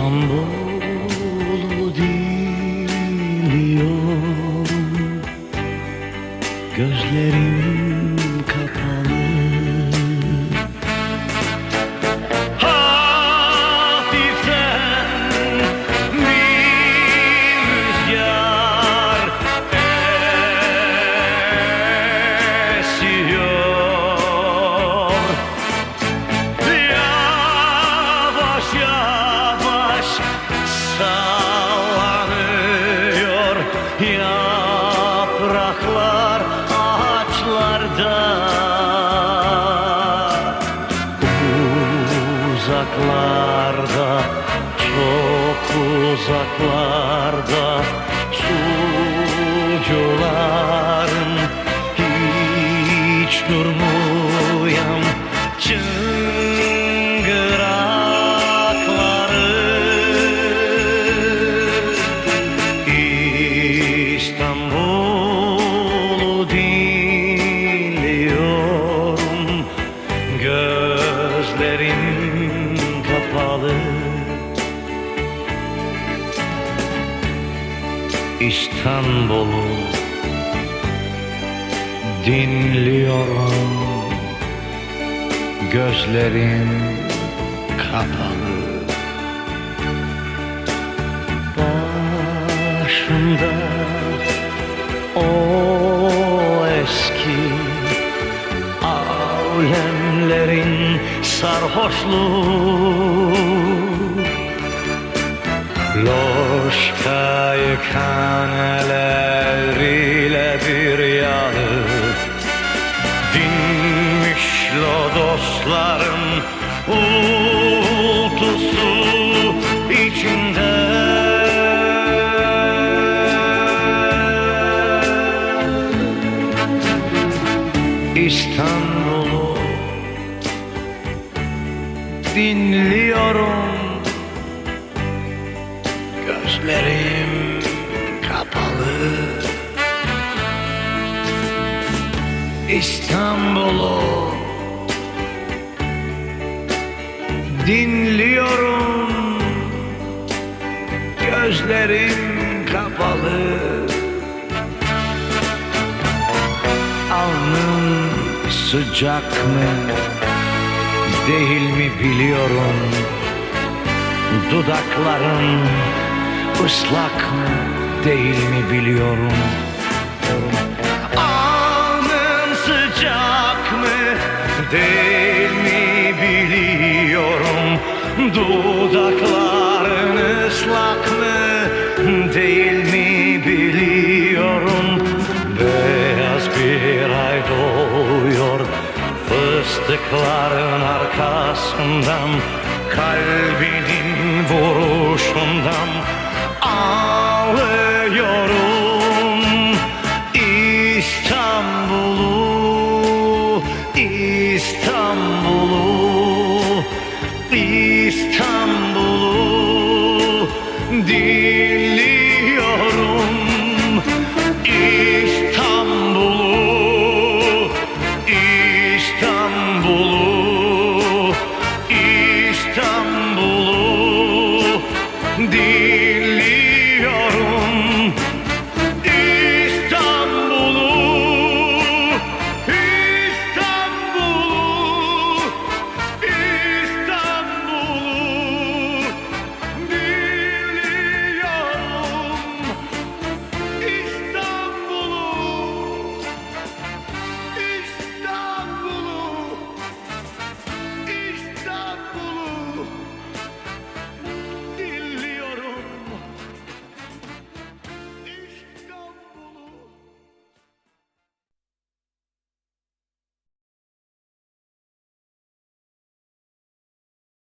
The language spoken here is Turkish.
İstanbul'u diliyorum Gözlerim yapraklar ağaçlarda. Uzaklarda çok uzaklarda sucuların hiç durmayan çıngırakları İstanbul'u İstanbul'u dinliyorum. Gözlerim kapalı. Başımda o eski Alemlerin sarhoşluğu. Loşka yıkan elleriyle bir yanı Dinmiş lodosların uğultusu içinde. İstanbul'u dinliyorum. Gözlerim İstanbul'u dinliyorum. Gözlerim kapalı. Alnım sıcak mı değil mi biliyorum. Dudakların ıslak mı değil mi biliyorum değil mi biliyorum. Dudakların ıslak mı değil mi biliyorum. Beyaz bir ay doğuyor Fıstıkların arkasından Kalbinin vuruşundan